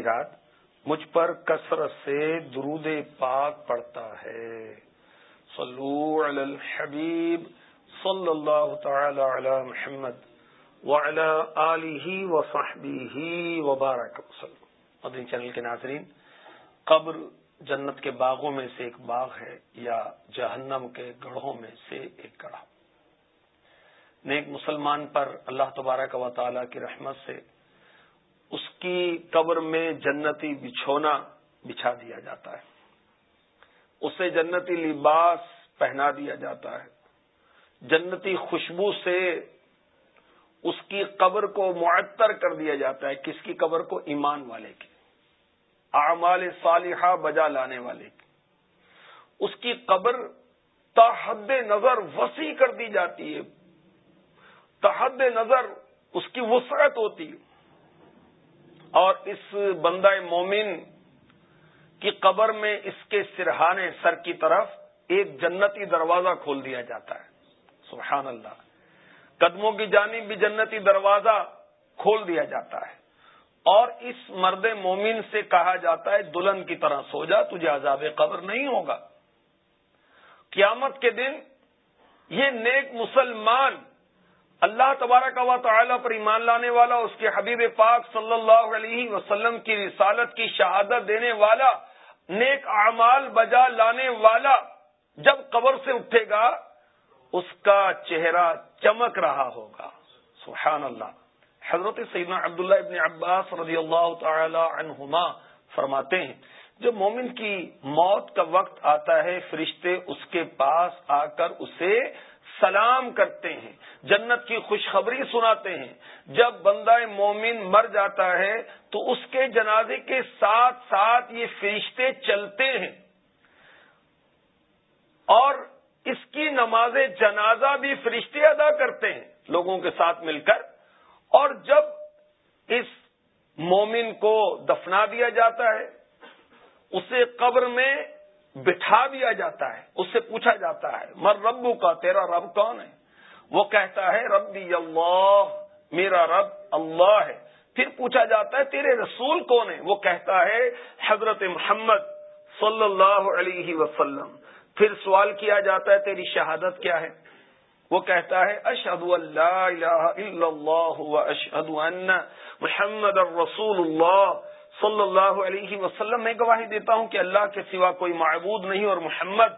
رات مجھ پر کثرت سے درود پاک پڑتا ہے۔ صلو علی الحبیب صلی اللہ تعالی علی محمد وعلی آلہ وصحبہ وبارک وسلم۔ مدنی چینل کے ناظرین، قبر جنت کے باغوں میں سے ایک باغ ہے یا جہنم کے گڑھوں میں سے ایک گڑھا۔ نیک مسلمان پر اللہ تبارک و تعالی کی رحمت سے اس کی قبر میں جنتی بچھونا بچھا دیا جاتا ہے۔ اسے جنتی لباس پہنا دیا جاتا ہے۔ جنتی خوشبو سے اس کی قبر کو معطر کر دیا جاتا ہے۔ کس کی قبر کو؟ ایمان والے کی۔ اعمال صالحہ بجا لانے والے کی۔ اس کی قبر تحد نظر وسیع کر دی جاتی ہے۔ تحد نظر اس کی وسعت ہوتی ہے۔ اور اس بندہ مومن کی قبر میں اس کے سرہانے سر کی طرف ایک جنتی دروازہ کھول دیا جاتا ہے۔ سبحان اللہ۔ قدموں کی جانب بھی جنتی دروازہ کھول دیا جاتا ہے۔ اور اس مرد مومن سے کہا جاتا ہے، دلہن کی طرح سو جا، تجھے عذاب قبر نہیں ہوگا۔ قیامت کے دن یہ نیک مسلمان اللہ تبارک و تعالی پر ایمان لانے والا، اس کے حبیب پاک صلی اللہ علیہ وسلم کی رسالت کی شہادت دینے والا، نیک اعمال بجا لانے والا جب قبر سے اٹھے گا، اس کا چہرہ چمک رہا ہوگا۔ سبحان اللہ حضرت سیدنا عبداللہ ابن عباس رضی اللہ تعالی عنہما فرماتے ہیں جب مومن کی موت کا وقت آتا ہے، فرشتے اس کے پاس آ کر اسے سلام کرتے ہیں، جنت کی خوشخبری سناتے ہیں۔ جب بندہ مومن مر جاتا ہے تو اس کے جنازے کے ساتھ ساتھ یہ فرشتے چلتے ہیں۔ اور اس کی نماز جنازہ بھی فرشتے ادا کرتے ہیں، لوگوں کے ساتھ مل کر۔ اور جب اس مومن کو دفنا دیا جاتا ہے اسے قبر میں بٹھا دیا جاتا ہے اس سے پوچھا جاتا ہے، مر ربو کا تیرا رب کون ہے؟ وہ کہتا ہے، ربی اللہ، میرا رب اللہ ہے۔ پھر پوچھا جاتا ہے، تیرے رسول کون ہے وہ کہتا ہے، حضرت محمد صلی اللہ علیہ وسلم۔ پھر سوال کیا جاتا ہے، تیری شہادت کیا ہے؟ وہ کہتا ہے اشد اللہ الہ الا اللہ و محمد الرسول اللہ۔ صلی اللہ علیہ وسلم میں گواہی دیتا ہوں کہ اللہ کے سوا کوئی معبود نہیں اور محمد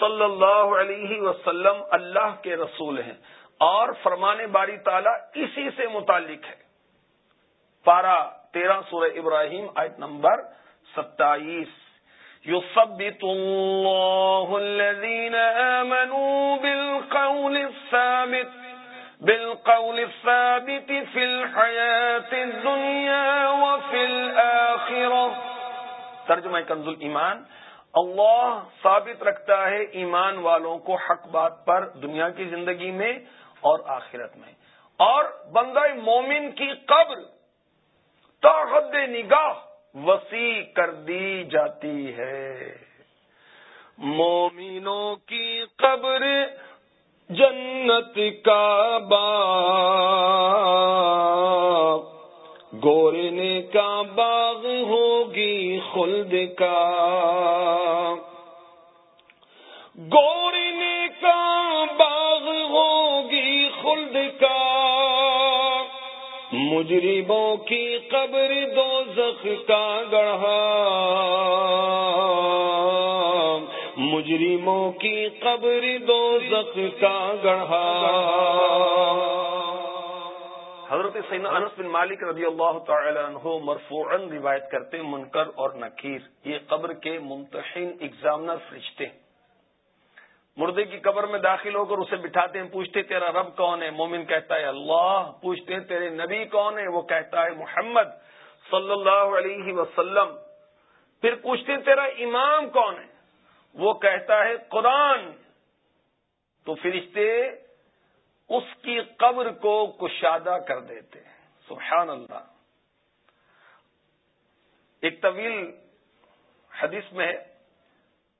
صلی اللہ علیہ وسلم اللہ کے رسول ہیں اور فرمان باری تعالی اسی سے متعلق ہے۔ پارا تیرہ سورہ ابراہیم آیت نمبر ستائیس۔ يثبت الله الذين آمنوا بالقول الثابت۔ بالقول الثابت في الحياة الدنيا وفي الآخرة. ترجمہ کنز ایمان اللہ ثابت رکھتا ہے ایمان والوں کو حق بات پر دنیا کی زندگی میں اور آخرت میں. اور بندہ مومن کی قبر تو حد نگاہ وسیع کر دی جاتی ہے. مومنوں کی قبر جنت کا با گورنے کا باغ ہوگی خلد کا۔ گورنے کا باغ ہوگی خلد کا۔ مجربوں کی قبر دو زخ کا گڑھا۔ مجرموں کی قبر دو زخ کا گڑھا۔ حضرت سین انس بن مالک رضی اللہ تعالی عنہ مرفوعا روایت کرتے منکر اور نکیر۔ یہ قبر کے ممتحن ایگزامنر فرشتے ہیں۔ مردے کی قبر میں داخل ہو کر اسے بٹھاتے ہیں، پوچھتے تیرا رب کون ہے؟ مومن کہتا ہے، اللہ۔ پوچھتے ہیں، تیرے نبی کون ہے؟ وہ کہتا ہے، محمد صلی اللہ علیہ وسلم۔ پھر پوچھتے ہیں، تیرا امام کون ہے؟ وہ کہتا ہے قرآن۔ تو فرشتے اس کی قبر کو کشادہ کر دیتے ہیں۔ سبحان اللہ۔ ایک طویل حدیث میں ہے۔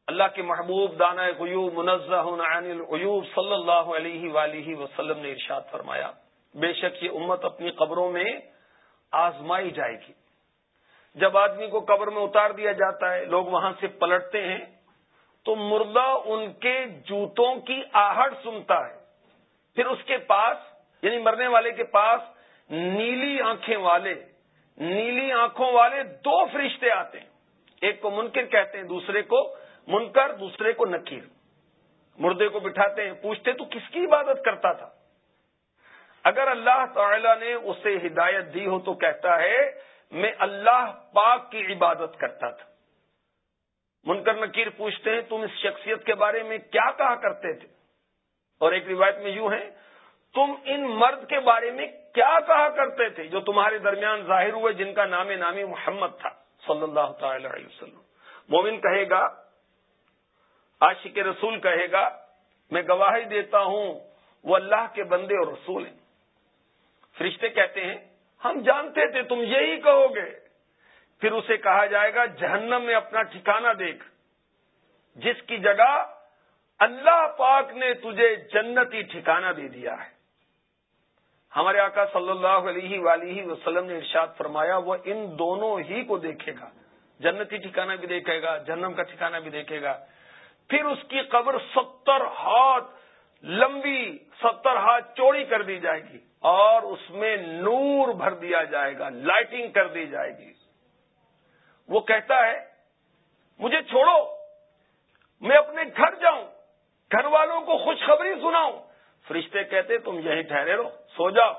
اللہ کے محبوب دانا غیوب منزہ عن العیوب صلی اللہ علیہ ولیہ وسلم نے ارشاد فرمایا، بے شک یہ امت اپنی قبروں میں آزمائی جائے گی۔ جب آدمی کو قبر میں اتار دیا جاتا ہے، لوگ وہاں سے پلٹتے ہیں تو مردہ ان کے جوتوں کی آہٹ سنتا ہے۔ پھر اس کے پاس یعنی مرنے والے کے پاس نیلی آنکھیں والے، نیلی آنکھوں والے دو فرشتے آتے ہیں۔ ایک کو منکر کہتے ہیں، دوسرے کو منکر، دوسرے کو نکیر۔ مردے کو بٹھاتے ہیں، پوچھتے، تو کس کی عبادت کرتا تھا؟ اگر اللہ تعالی نے اسے ہدایت دی ہو تو کہتا ہے، میں اللہ پاک کی عبادت کرتا تھا۔ منکر نکیر پوچھتے ہیں، تم اس شخصیت کے بارے میں کیا کہا کرتے تھے؟ اور ایک روایت میں یوں ہے، تم ان مرد کے بارے میں کیا کہا کرتے تھے جو تمہارے درمیان ظاہر ہوئے، جن کا نام نامی محمد تھا، صلی اللہ تعالی علیہ وسلم۔ مومن کہے گا، عاشق رسول کہے گا، میں گواہی دیتا ہوں، وہ اللہ کے بندے اور رسول ہیں۔ فرشتے کہتے ہیں، ہم جانتے تھے، تم یہی کہو گے۔ پھر اسے کہا جائے گا، جہنم میں اپنا ٹھکانہ دیکھ۔ جس کی جگہ اللہ پاک نے تجھے جنتی ٹھکانہ دے دیا ہے۔ ہمارے آقا صلی اللہ علیہ ولیہ وسلم نے ارشاد فرمایا، وہ ان دونوں ہی کو دیکھے گا۔ جنتی ٹھکانہ بھی دیکھے گا جنم کا ٹھکانہ بھی دیکھے گا۔ پھر اس کی قبر ستر ہاتھ لمبی، ستر ہاتھ چوڑی کر دی جائے گی اور اس میں نور بھر دیا جائے گا، لائٹنگ کر دی جائے گی۔ وہ کہتا ہے، مجھے چھوڑو، میں اپنے گھر جاؤں، گھر والوں کو خوشخبری سناؤں۔ فرشتے کہتے، تم یہیں ٹھہرے رہو، سو جاؤ۔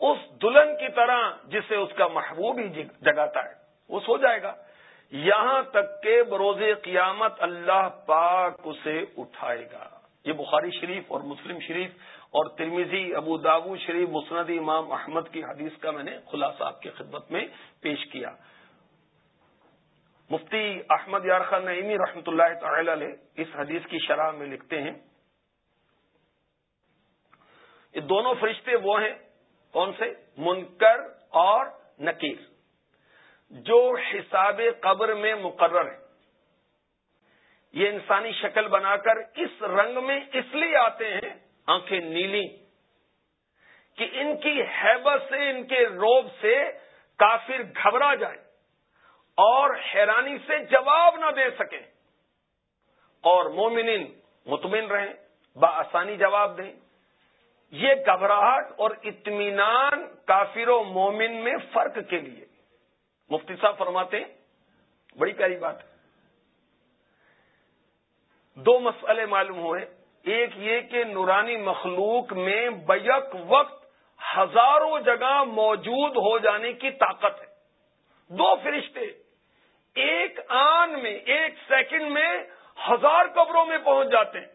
اس دلہن کی طرح جسے اس کا محبوب ہی جگاتا ہے، وہ سو جائے گا۔ یہاں تک کہ بروز قیامت اللہ پاک اسے اٹھائے گا۔ یہ بخاری شریف اور مسلم شریف اور ترمیزی ابو دابو شریف، مسند امام احمد کی حدیث کا میں نے خلاصہ آپ کی خدمت میں پیش کیا۔ مفتی احمد یار خان نعیمی رحمۃ اللہ تعالی علیہ اس حدیث کی شرح میں لکھتے ہیں۔ یہ دونوں فرشتے وہ ہیں، کون سے؟ منکر اور نکیر۔ جو حساب قبر میں مقرر ہے یہ انسانی شکل بنا کر اس رنگ میں اس لیے آتے ہیں، آنکھیں نیلی۔ کہ ان کی حیبت سے، ان کے روب سے کافر گھبرا جائے۔ اور حیرانی سے جواب نہ دے سکیں اور مومنین مطمئن رہیں، بآسانی جواب دیں۔ یہ گھبراہٹ اور اطمینان کافر و مومن میں فرق کے لیے۔ مفتی صاحب فرماتے ہیں، بڑی پیاری بات۔ دو مسئلے معلوم ہوئے۔ ایک یہ کہ نورانی مخلوق میں بیک وقت ہزاروں جگہ موجود ہو جانے کی طاقت ہے۔ دو فرشتے ایک آن میں، ایک سیکنڈ میں ہزار قبروں میں پہنچ جاتے ہیں۔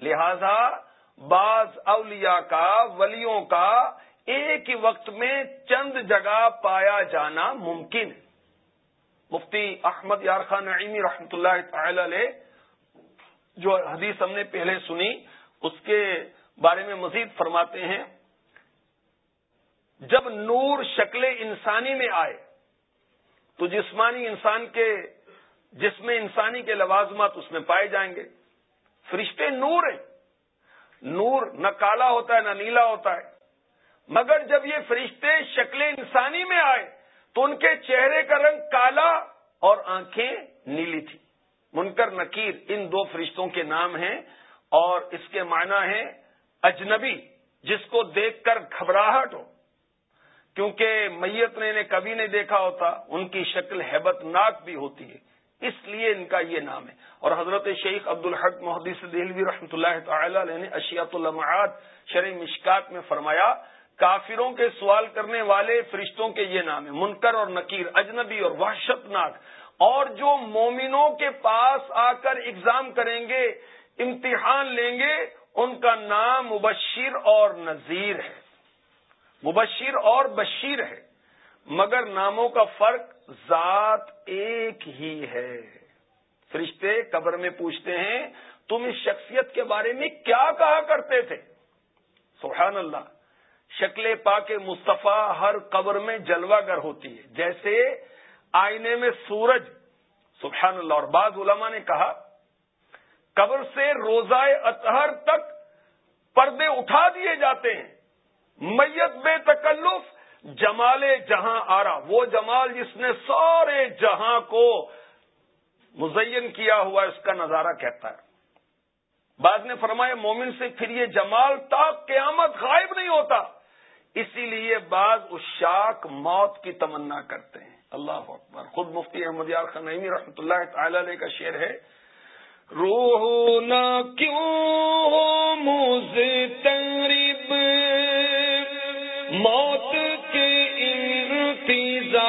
لہذا بعض اولیاء کا، ولیوں کا ایک ہی وقت میں چند جگہ پایا جانا ممکن ہے۔ مفتی احمد یار خان نعیمی رحمۃ اللہ تعالی علیہ، جو حدیث ہم نے پہلے سنی، اس کے بارے میں مزید فرماتے ہیں۔ جب نور شکل انسانی میں آئے تو جسمانی انسان کے جسم انسانی کے لوازمات اس میں پائے جائیں گے۔ فرشتے نور ہیں۔ نور نہ کالا ہوتا ہے، نہ نیلا ہوتا ہے۔ مگر جب یہ فرشتے شکل انسانی میں آئے، تو ان کے چہرے کا رنگ کالا اور آنکھیں نیلی تھی منکر نکیر ان دو فرشتوں کے نام ہیں اور اس کے معنی ہیں اجنبی، جس کو دیکھ کر گھبراہٹ ہو۔ کیونکہ میت نے انہیں کبھی نہیں دیکھا ہوتا، ان کی شکل ہیبت ناک بھی ہوتی ہے۔ اس لیے ان کا یہ نام ہے۔ اور حضرت شیخ عبد الحق محدث دہلوی رحمۃ اللہ تعالی علیہ نے اشیات المعاد شرع مشکات میں فرمایا، کافروں کے سوال کرنے والے فرشتوں کے یہ نام ہے۔ منکر اور نکیر، اجنبی اور وحشت ناک اور جو مومنوں کے پاس آ کر ایگزام کریں گے، امتحان لیں گے، ان کا نام مبشر اور نذیر ہے۔ مبشر اور بشیر ہے، مگر ناموں کا فرق ذات ایک ہی ہے۔ فرشتے قبر میں پوچھتے ہیں، تم اس شخصیت کے بارے میں کیا کہا کرتے تھے؟ سبحان اللہ، شکل پاک مصطفیٰ ہر قبر میں جلوہ گر ہوتی ہے۔ جیسے آئینے میں سورج، سبحان اللہ، اور بعض علماء نے کہا، قبر سے روزہ اطہر تک پردے اٹھا دیے جاتے ہیں۔ میت بے تکلف، جمال جہاں آرا۔ وہ جمال جس نے سارے جہاں کو مزین کیا ہوا اس کا نظارہ کہتا ہے۔ بعد نے فرمایا، مومن سے پھر یہ جمال تا قیامت غائب نہیں ہوتا۔ اسی لیے بعض اشاک موت کی تمنا کرتے ہیں۔ اللہ اکبر۔ خود مفتی احمد یار خنعمی رحمۃ اللہ تعالی علیہ کا شعر ہے۔ روح نہ کیوں مزترب موت کے انتظار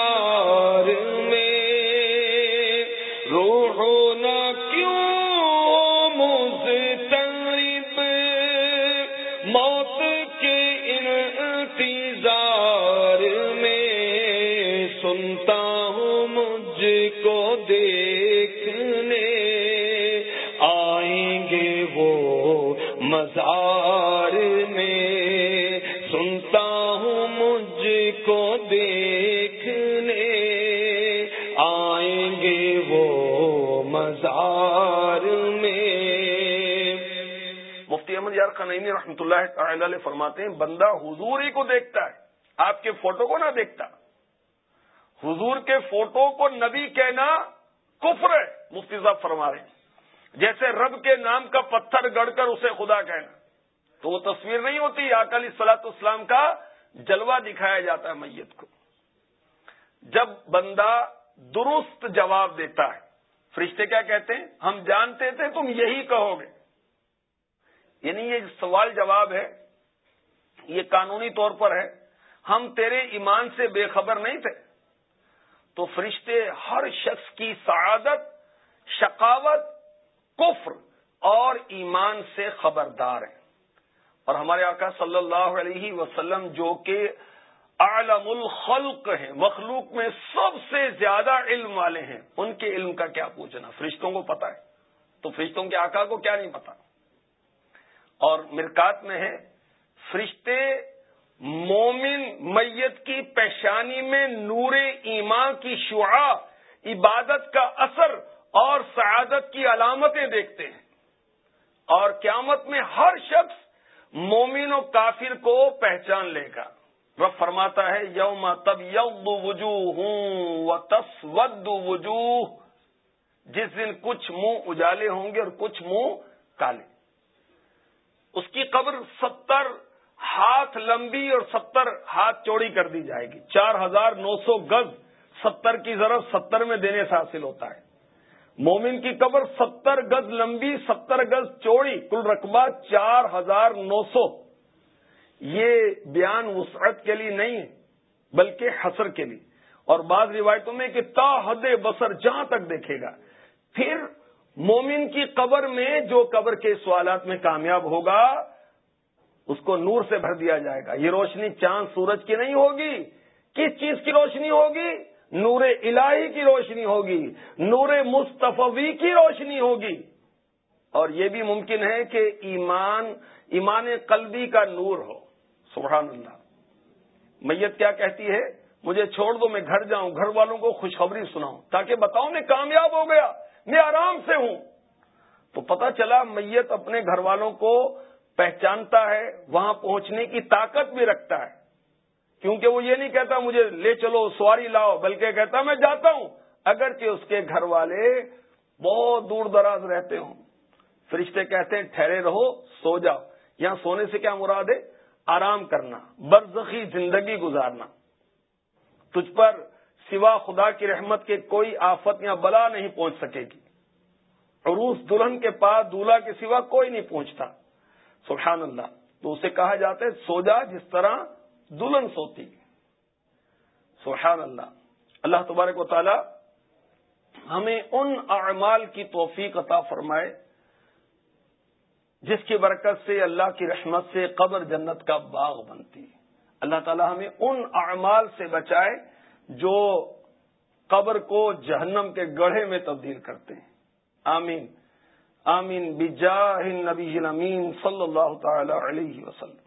مفتی احمد یار خان عید رحمۃ اللہ تعالی علیہ فرماتے ہیں، بندہ حضور ہی کو دیکھتا ہے، آپ کے فوٹو کو نہ دیکھتا۔ حضور کے فوٹو کو نبی کہنا کفر ہے، مفتی صاحب فرما رہے ہیں۔ جیسے رب کے نام کا پتھر گڑ کر اسے خدا کہنا۔ تو وہ تصویر نہیں ہوتی اکالی سلاط اسلام کا جلوہ دکھایا جاتا ہے میت کو۔ جب بندہ درست جواب دیتا ہے فرشتے کیا کہتے ہیں؟ ہم جانتے تھے، تم یہی کہو گے۔ یعنی یہ سوال جواب ہے، یہ قانونی طور پر ہے۔ ہم تیرے ایمان سے بے خبر نہیں تھے۔ تو فرشتے ہر شخص کی سعادت، شقاوت، کفر اور ایمان سے خبردار ہیں۔ اور ہمارے آقا صلی اللہ علیہ وسلم جو کہ عالم الخلق ہیں، مخلوق میں سب سے زیادہ علم والے ہیں۔ ان کے علم کا کیا پوچھنا؟ فرشتوں کو پتا ہے۔ تو فرشتوں کے آقا کو کیا نہیں پتا اور مرکات میں ہے، فرشتے مومن میت کی پیشانی میں نور ایمان کی شعا عبادت کا اثر اور سعادت کی علامتیں دیکھتے ہیں۔ اور قیامت میں ہر شخص مومن و کافر کو پہچان لے گا۔ وہ فرماتا ہے، یوم تب یو وجوہ ہوں و تسود وجوہ۔ جس دن کچھ منہ اجالے ہوں گے اور کچھ منہ کالے۔ اس کی قبر ستر ہاتھ لمبی اور ستر ہاتھ چوڑی کر دی جائے گی۔ چار ہزار نو سو گز ستر کی ضرورت ستر میں دینے سے حاصل ہوتا ہے۔ مومن کی قبر ستر گز لمبی، ستر گز چوڑی، کل رقبہ چار ہزار نو سو۔ یہ بیان وسعت کے لیے نہیں ہے بلکہ حسر کے لیے۔ اور بعض روایتوں میں کہ تا حد بسر جہاں تک دیکھے گا، پھر مومن کی قبر میں جو قبر کے سوالات میں کامیاب ہوگا، اس کو نور سے بھر دیا جائے گا۔ یہ روشنی چاند، سورج کی نہیں ہوگی۔ کس چیز کی روشنی ہوگی؟ نور الہی کی روشنی ہوگی۔ نور مصطفی کی روشنی ہوگی۔ اور یہ بھی ممکن ہے کہ ایمان ایمان قلبی کا نور ہو۔ سبحان اللہ۔ میت کیا کہتی ہے؟ مجھے چھوڑ دو، میں گھر جاؤں، گھر والوں کو خوشخبری سناؤں، تاکہ بتاؤں میں کامیاب ہو گیا، میں آرام سے ہوں۔ تو پتا چلا میت اپنے گھر والوں کو پہچانتا ہے، وہاں پہنچنے کی طاقت بھی رکھتا ہے۔ کیونکہ وہ یہ نہیں کہتا مجھے، لے چلو، سواری لاؤ، بلکہ کہتا میں جاتا ہوں۔ اگرچہ اس کے گھر والے بہت دور دراز رہتے ہوں۔ فرشتے کہتے ہیں، ٹھہرے رہو، سو جاؤ۔ یہاں سونے سے کیا مراد ہے؟ آرام کرنا، برزخی زندگی گزارنا۔ تجھ پر سوا خدا کی رحمت کے کوئی آفت یا بلا نہیں پہنچ سکے گی۔ عروس دلہن کے پاس دولہا کے سوا کوئی نہیں پہنچتا۔ سبحان اللہ، تو اسے کہا جاتا ہے، سو جا جس طرح دلہن سوتی۔ سبحان اللہ۔ اللہ تبارک و تعالی ہمیں ان اعمال کی توفیق عطا فرمائے۔ جس کی برکت سے اللہ کی رحمت سے قبر جنت کا باغ بنتی اللہ تعالی ہمیں ان اعمال سے بچائے جو قبر کو جہنم کے گڑھے میں تبدیل کرتے ہیں۔ آمین۔ آمین۔ بجاہ نبی امین صلی اللہ تعالی علیہ وسلم۔